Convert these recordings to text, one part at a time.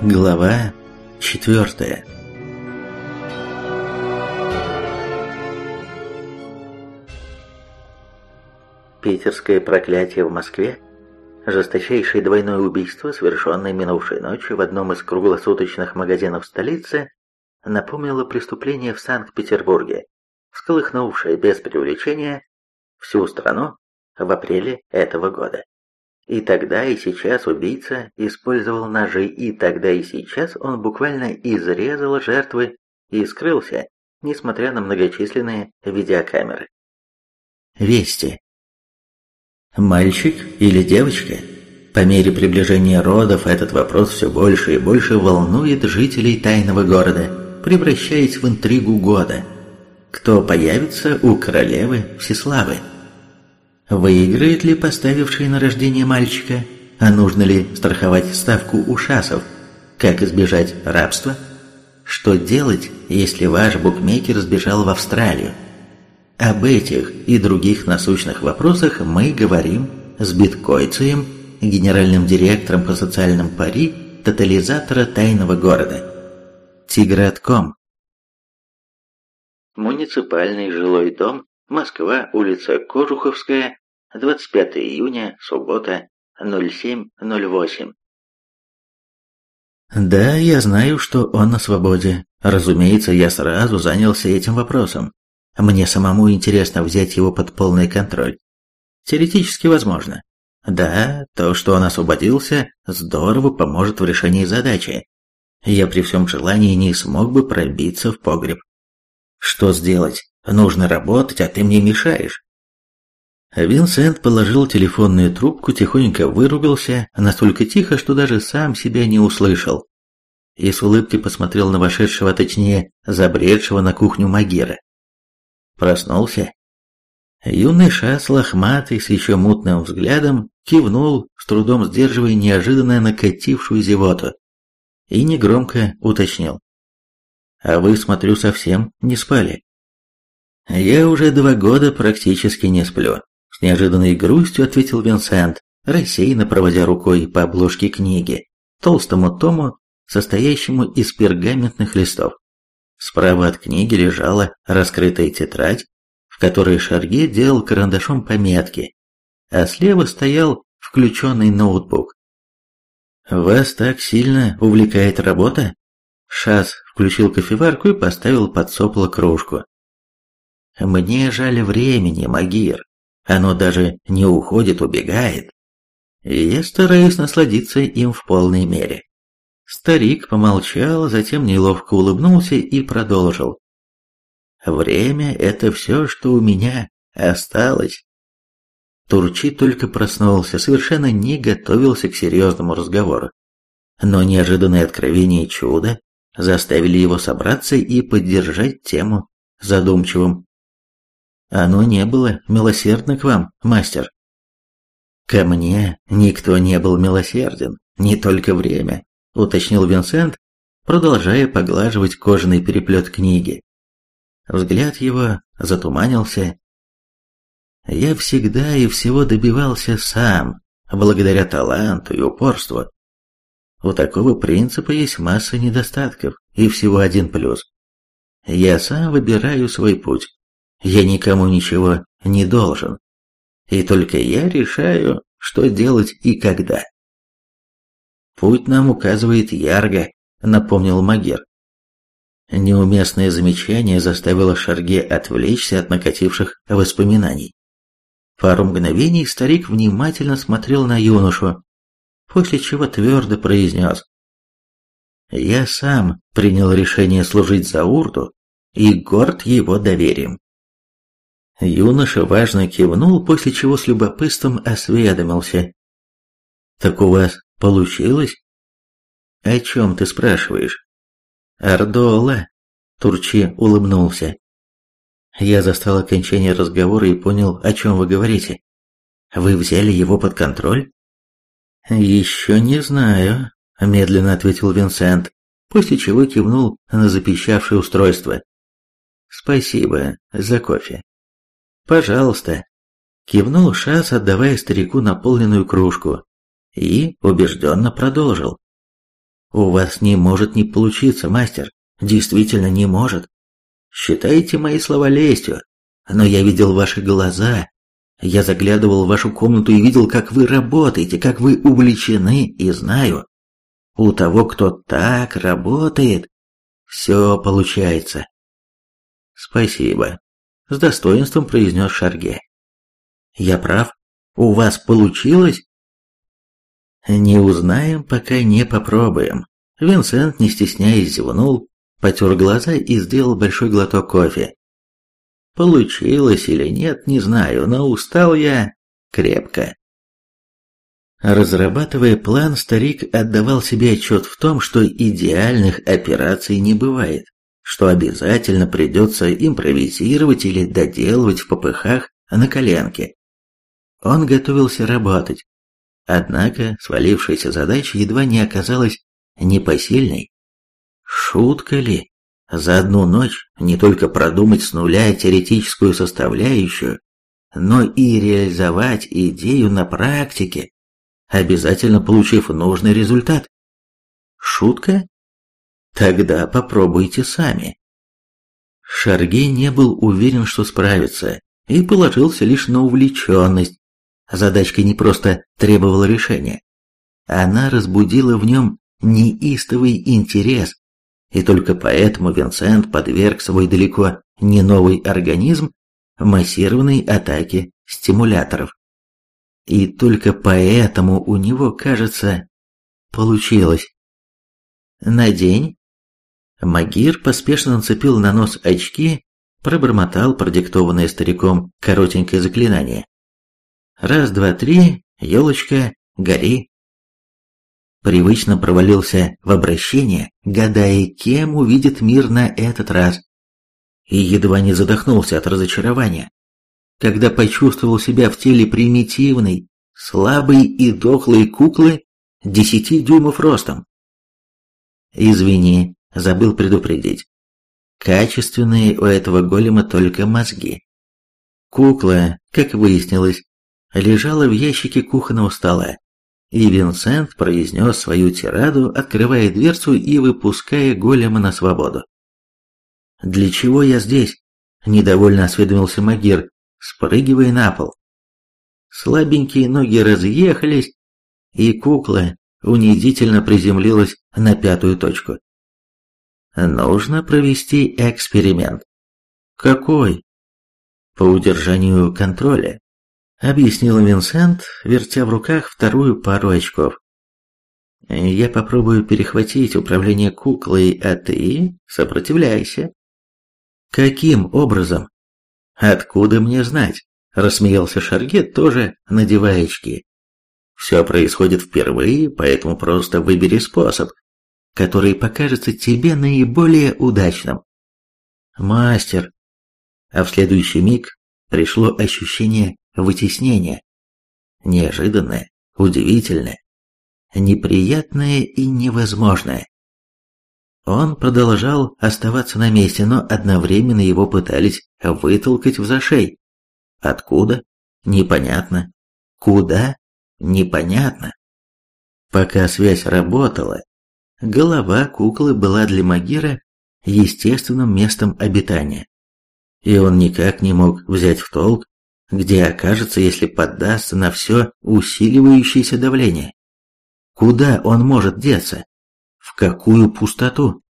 Глава четвертая Питерское проклятие в Москве Жесточайшее двойное убийство, совершенное минувшей ночью в одном из круглосуточных магазинов столицы, напомнило преступление в Санкт-Петербурге, всколыхнувшее без преувеличения всю страну в апреле этого года. И тогда, и сейчас убийца использовал ножи, и тогда, и сейчас он буквально изрезал жертвы и скрылся, несмотря на многочисленные видеокамеры. Вести. Мальчик или девочка? По мере приближения родов этот вопрос все больше и больше волнует жителей тайного города, превращаясь в интригу года. Кто появится у королевы Всеславы? Выиграет ли поставивший на рождение мальчика? А нужно ли страховать ставку ушасов? Как избежать рабства? Что делать, если ваш букмекер сбежал в Австралию? Об этих и других насущных вопросах мы говорим с биткойцем, генеральным директором по социальным пари тотализатора тайного города. Тигратком. Муниципальный жилой дом Москва, улица Кожуховская, 25 июня, суббота, 07.08. Да, я знаю, что он на свободе. Разумеется, я сразу занялся этим вопросом. Мне самому интересно взять его под полный контроль. Теоретически возможно. Да, то, что он освободился, здорово поможет в решении задачи. Я при всем желании не смог бы пробиться в погреб. Что сделать? Нужно работать, а ты мне мешаешь. Винсент положил телефонную трубку, тихонько выругался, настолько тихо, что даже сам себя не услышал. И с улыбкой посмотрел на вошедшего, точнее, забредшего на кухню Магира. Проснулся. Юный шас, лохматый, с еще мутным взглядом, кивнул, с трудом сдерживая неожиданно накатившую зевоту, и негромко уточнил. «А вы, смотрю, совсем не спали?» «Я уже два года практически не сплю», — с неожиданной грустью ответил Винсент, рассеянно проводя рукой по обложке книги, толстому тому, состоящему из пергаментных листов. Справа от книги лежала раскрытая тетрадь, в которой Шарге делал карандашом пометки, а слева стоял включенный ноутбук. «Вас так сильно увлекает работа?» Шас включил кофеварку и поставил под сопло кружку. Мне жаль времени, Магир. Оно даже не уходит, убегает. И я стараюсь насладиться им в полной мере. Старик помолчал, затем неловко улыбнулся и продолжил. Время — это все, что у меня осталось. Турчи только проснулся, совершенно не готовился к серьезному разговору. Но неожиданное откровение и чудо заставили его собраться и поддержать тему задумчивым оно не было милосердно к вам, мастер. Ко мне никто не был милосерден, не только время, уточнил Винсент, продолжая поглаживать кожаный переплет книги. Взгляд его затуманился. Я всегда и всего добивался сам, благодаря таланту и упорству. У такого принципа есть масса недостатков и всего один плюс. Я сам выбираю свой путь. Я никому ничего не должен. И только я решаю, что делать и когда. Путь нам указывает Ярго, напомнил Магер. Неуместное замечание заставило Шарге отвлечься от накативших воспоминаний. Пару мгновений старик внимательно смотрел на юношу, после чего твердо произнес. «Я сам принял решение служить за Урду и горд его доверием. Юноша важно кивнул, после чего с любопытством осведомился. «Так у вас получилось?» «О чем ты спрашиваешь?» «Ардола», — Турчи улыбнулся. Я застал окончание разговора и понял, о чем вы говорите. Вы взяли его под контроль? Еще не знаю, медленно ответил Винсент, после чего кивнул на запищавшее устройство. Спасибо за кофе. «Пожалуйста», — кивнул Шас, отдавая старику наполненную кружку, и убежденно продолжил. У вас не может не получиться, мастер. Действительно не может. Считайте мои слова лестью, но я видел ваши глаза. Я заглядывал в вашу комнату и видел, как вы работаете, как вы увлечены, и знаю, у того, кто так работает, все получается. Спасибо, с достоинством произнес Шарге. Я прав? У вас получилось? Не узнаем, пока не попробуем. Винсент, не стесняясь, зевнул, потер глаза и сделал большой глоток кофе. Получилось или нет, не знаю, но устал я крепко. Разрабатывая план, старик отдавал себе отчет в том, что идеальных операций не бывает, что обязательно придется импровизировать или доделывать в попыхах на коленке. Он готовился работать, однако свалившаяся задача едва не оказалась непосильной. Шутка ли? За одну ночь не только продумать с нуля теоретическую составляющую, но и реализовать идею на практике, обязательно получив нужный результат. Шутка? Тогда попробуйте сами. Шаргей не был уверен, что справится, и положился лишь на увлеченность. Задачка не просто требовала решения. Она разбудила в нем неистовый интерес, и только поэтому Винсент подверг свой далеко не новый организм массированной атаке стимуляторов. И только поэтому у него, кажется, получилось. На день Магир поспешно нацепил на нос очки, пробормотал продиктованное стариком коротенькое заклинание. Раз, два, три, елочка, гори привычно провалился в обращение, гадая, кем увидит мир на этот раз. И едва не задохнулся от разочарования, когда почувствовал себя в теле примитивной, слабой и дохлой куклы десяти дюймов ростом. Извини, забыл предупредить. Качественные у этого голема только мозги. Кукла, как выяснилось, лежала в ящике кухонного стола, и Винсент произнес свою тираду, открывая дверцу и выпуская голема на свободу. «Для чего я здесь?» – недовольно осведомился Магир, спрыгивая на пол. Слабенькие ноги разъехались, и кукла унизительно приземлилась на пятую точку. Нужно провести эксперимент. Какой? По удержанию контроля объяснил Винсент, вертя в руках вторую пару очков. «Я попробую перехватить управление куклой, а ты сопротивляйся». «Каким образом?» «Откуда мне знать?» – рассмеялся Шаргет, тоже надевая очки. «Все происходит впервые, поэтому просто выбери способ, который покажется тебе наиболее удачным». «Мастер!» А в следующий миг пришло ощущение вытеснение. Неожиданное, удивительное, неприятное и невозможное. Он продолжал оставаться на месте, но одновременно его пытались вытолкать в зашей. Откуда? Непонятно. Куда? Непонятно. Пока связь работала, голова куклы была для Магира естественным местом обитания. И он никак не мог взять в толк, где окажется, если поддастся на все усиливающееся давление. Куда он может деться? В какую пустоту?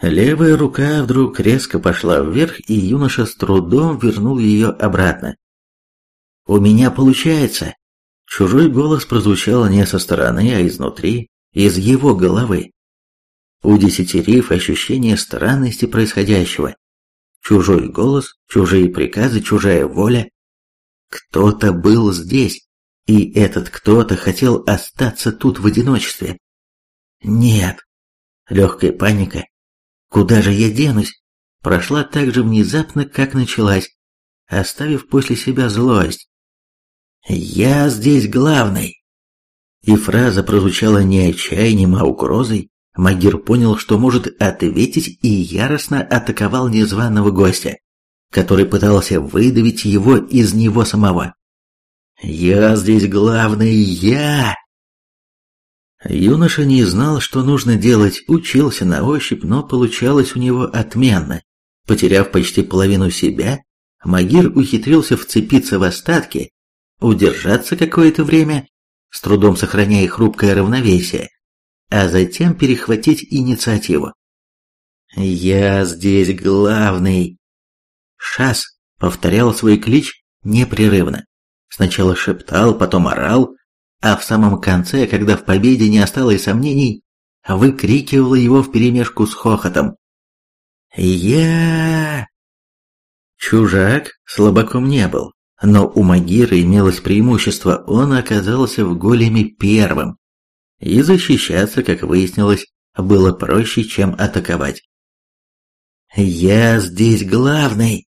Левая рука вдруг резко пошла вверх, и юноша с трудом вернул ее обратно. «У меня получается!» Чужой голос прозвучал не со стороны, а изнутри, из его головы. Удесятерив ощущение странности происходящего. Чужой голос, чужие приказы, чужая воля. Кто-то был здесь, и этот кто-то хотел остаться тут в одиночестве. Нет. Легкая паника. Куда же я денусь? Прошла так же внезапно, как началась, оставив после себя злость. «Я здесь главный!» И фраза прозвучала не отчаянием, а угрозой, Магир понял, что может ответить и яростно атаковал незваного гостя, который пытался выдавить его из него самого. «Я здесь главный, я!» Юноша не знал, что нужно делать, учился на ощупь, но получалось у него отменно. Потеряв почти половину себя, Магир ухитрился вцепиться в остатки, удержаться какое-то время, с трудом сохраняя хрупкое равновесие, а затем перехватить инициативу. «Я здесь главный!» Шас повторял свой клич непрерывно. Сначала шептал, потом орал, а в самом конце, когда в победе не осталось сомнений, выкрикивала его вперемешку с хохотом. «Я...» Чужак слабаком не был, но у Магира имелось преимущество, он оказался в големе первым. И защищаться, как выяснилось, было проще, чем атаковать. «Я здесь главный!»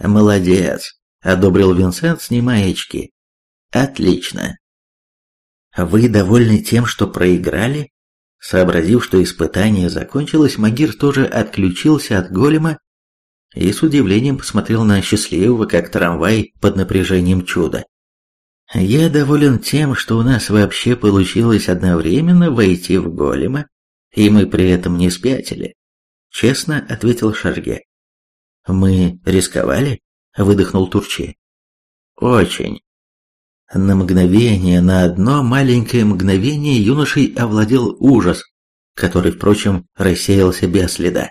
«Молодец!» — одобрил Винсент, снимая очки. «Отлично!» «Вы довольны тем, что проиграли?» Сообразив, что испытание закончилось, Магир тоже отключился от голема и с удивлением посмотрел на счастливого, как трамвай под напряжением чуда. «Я доволен тем, что у нас вообще получилось одновременно войти в голема, и мы при этом не спятили», — честно ответил Шарге. «Мы рисковали?» — выдохнул Турчи. «Очень». На мгновение, на одно маленькое мгновение юношей овладел ужас, который, впрочем, рассеялся без следа.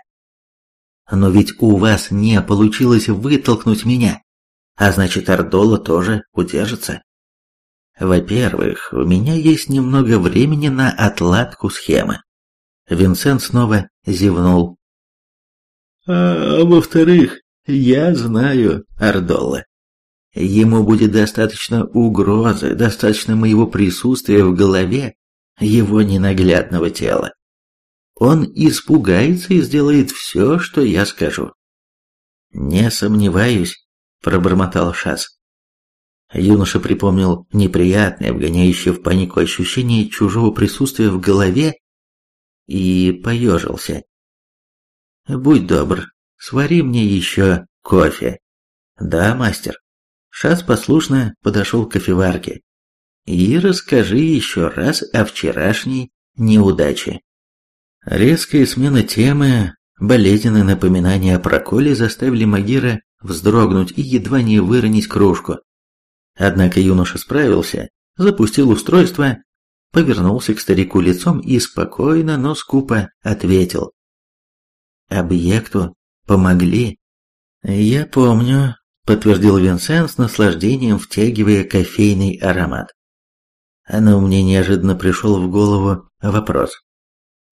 Но ведь у вас не получилось вытолкнуть меня, а значит Ардола тоже удержится. Во-первых, у меня есть немного времени на отладку схемы. Винсент снова зевнул. А во-вторых, я знаю Ардола. Ему будет достаточно угрозы, достаточно моего присутствия в голове его ненаглядного тела. Он испугается и сделает все, что я скажу. «Не сомневаюсь», — пробормотал Шас. Юноша припомнил неприятное, вгоняющее в панику ощущение чужого присутствия в голове и поежился. «Будь добр, свари мне еще кофе». «Да, мастер». Шас послушно подошел к кофеварке. «И расскажи еще раз о вчерашней неудаче». Резкая смена темы, болезненные напоминания о проколе заставили Магира вздрогнуть и едва не выронить кружку. Однако юноша справился, запустил устройство, повернулся к старику лицом и спокойно, но скупо ответил. «Объекту помогли?» «Я помню», — подтвердил Винсент с наслаждением, втягивая кофейный аромат. Но мне неожиданно пришел в голову вопрос.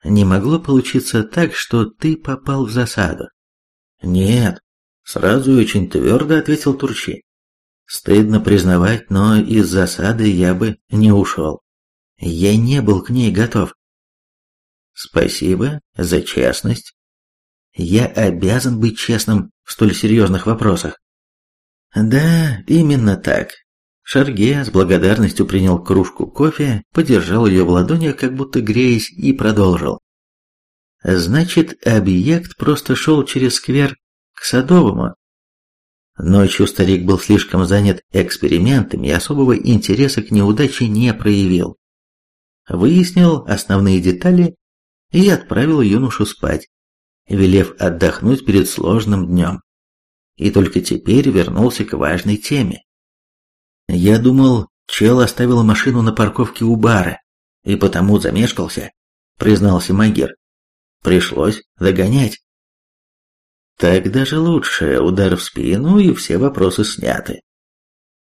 Не могло получиться так, что ты попал в засаду? Нет, сразу и очень твердо ответил Турчи. Стыдно признавать, но из засады я бы не ушел. Я не был к ней готов. Спасибо за честность. Я обязан быть честным в столь серьезных вопросах. Да, именно так. Шарге с благодарностью принял кружку кофе, подержал ее в ладонях, как будто греясь, и продолжил. Значит, объект просто шел через сквер к Садовому. Ночью старик был слишком занят экспериментами и особого интереса к неудаче не проявил. Выяснил основные детали и отправил юношу спать, велев отдохнуть перед сложным днем. И только теперь вернулся к важной теме. Я думал, чел оставил машину на парковке у бара, и потому замешкался, признался Магир. Пришлось догонять. Так даже лучше, удар в спину и все вопросы сняты.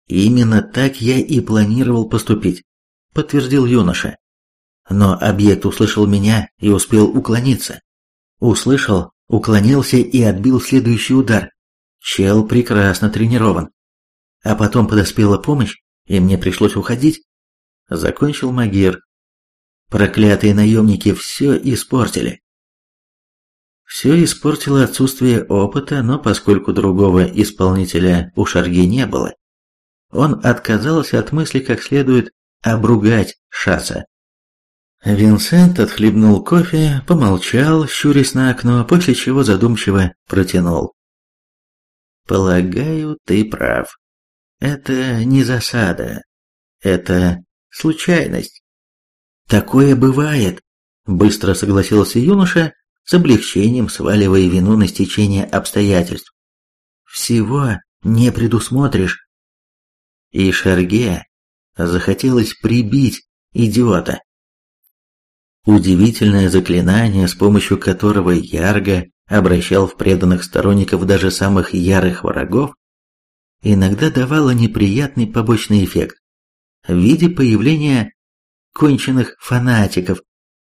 Именно так я и планировал поступить, подтвердил юноша. Но объект услышал меня и успел уклониться. Услышал, уклонился и отбил следующий удар. Чел прекрасно тренирован. А потом подоспела помощь, и мне пришлось уходить. Закончил Магир. Проклятые наемники все испортили. Все испортило отсутствие опыта, но поскольку другого исполнителя у Шарги не было, он отказался от мысли как следует обругать Шаса. Винсент отхлебнул кофе, помолчал, щурясь на окно, после чего задумчиво протянул. «Полагаю, ты прав. Это не засада. Это случайность. такое бывает», – быстро согласился юноша, с облегчением сваливая вину на стечение обстоятельств. «Всего не предусмотришь». И Шарге захотелось прибить идиота. Удивительное заклинание, с помощью которого Ярго обращал в преданных сторонников даже самых ярых врагов, иногда давало неприятный побочный эффект в виде появления конченых фанатиков,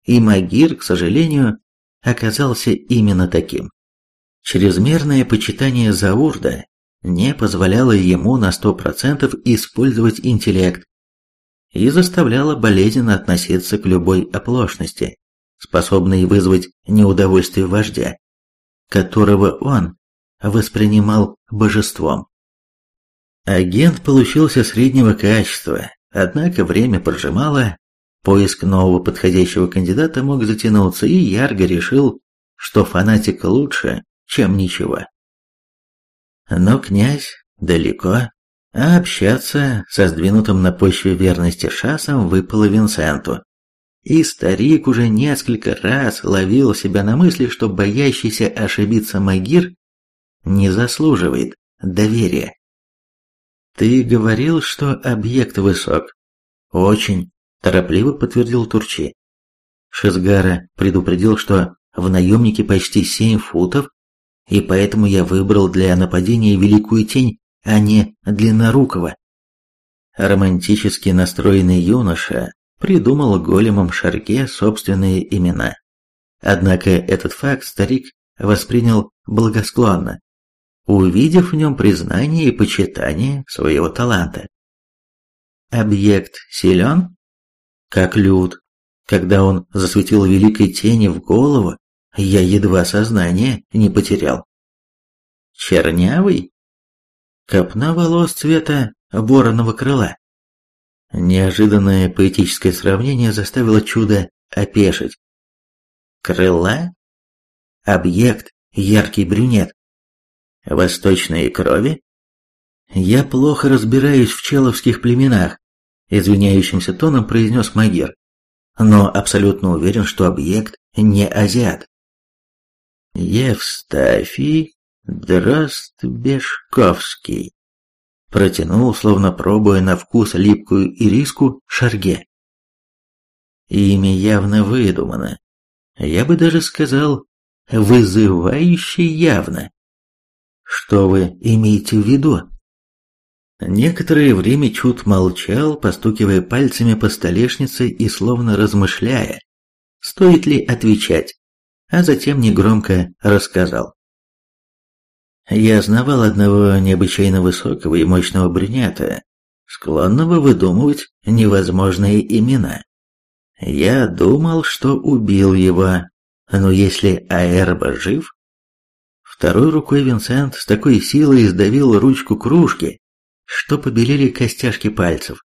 и Магир, к сожалению, оказался именно таким. Чрезмерное почитание Заурда не позволяло ему на сто процентов использовать интеллект и заставляло болезненно относиться к любой оплошности, способной вызвать неудовольствие вождя, которого он воспринимал божеством. Агент получился среднего качества, однако время поджимало, поиск нового подходящего кандидата мог затянуться, и Ярго решил, что фанатик лучше, чем ничего. Но князь далеко, а общаться со сдвинутым на почве верности шасом выпало Винсенту. И старик уже несколько раз ловил себя на мысли, что боящийся ошибиться Магир не заслуживает доверия. «Ты говорил, что объект высок?» «Очень», – торопливо подтвердил Турчи. Шизгара предупредил, что в наемнике почти семь футов, и поэтому я выбрал для нападения Великую Тень, а не Длиннорукого. Романтически настроенный юноша придумал големом Шарке собственные имена. Однако этот факт старик воспринял благосклонно увидев в нем признание и почитание своего таланта. Объект силен? Как люд. Когда он засветил великой тени в голову, я едва сознание не потерял. Чернявый? Копна волос цвета вороного крыла. Неожиданное поэтическое сравнение заставило чудо опешить. Крыла? Объект – яркий брюнет. Восточные крови? Я плохо разбираюсь в человских племенах, извиняющимся тоном произнес Магир, но абсолютно уверен, что объект не азиат. Евстафий Дростбешковский протянул, словно пробуя на вкус липкую ириску, шарге. Имя явно выдумано. Я бы даже сказал, вызывающе явно. Что вы имеете в виду? Некоторое время Чуд молчал, постукивая пальцами по столешнице и словно размышляя, стоит ли отвечать, а затем негромко рассказал. Я знавал одного необычайно высокого и мощного брюнета, склонного выдумывать невозможные имена. Я думал, что убил его, но если Аэрба жив, Второй рукой Винсент с такой силой сдавил ручку кружки, что побелели костяшки пальцев.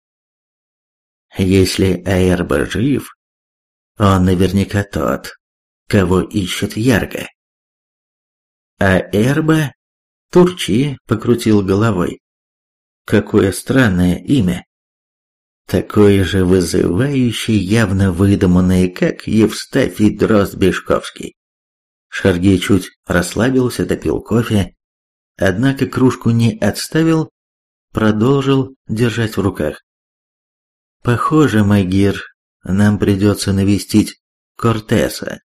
Если Аэрба жив, он наверняка тот, кого ищет Ярго. А Эрба Турчи покрутил головой. Какое странное имя. Такое же вызывающее, явно выдуманное, как Евстафий Дрозд-Бешковский. Шаргей чуть расслабился, допил кофе, однако кружку не отставил, продолжил держать в руках. «Похоже, Магир, нам придется навестить Кортеса.